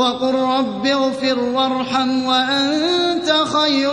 وقل رب اغفر وارحم وأنت خير